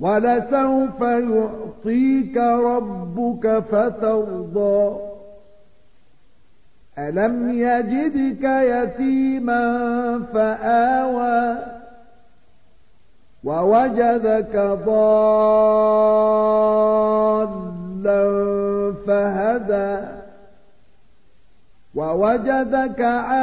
ولسوف يعطيك ربك فترضى. ألم يجدك يتيما فآوى ووجدك ضالا فهدى ووجدك عائلا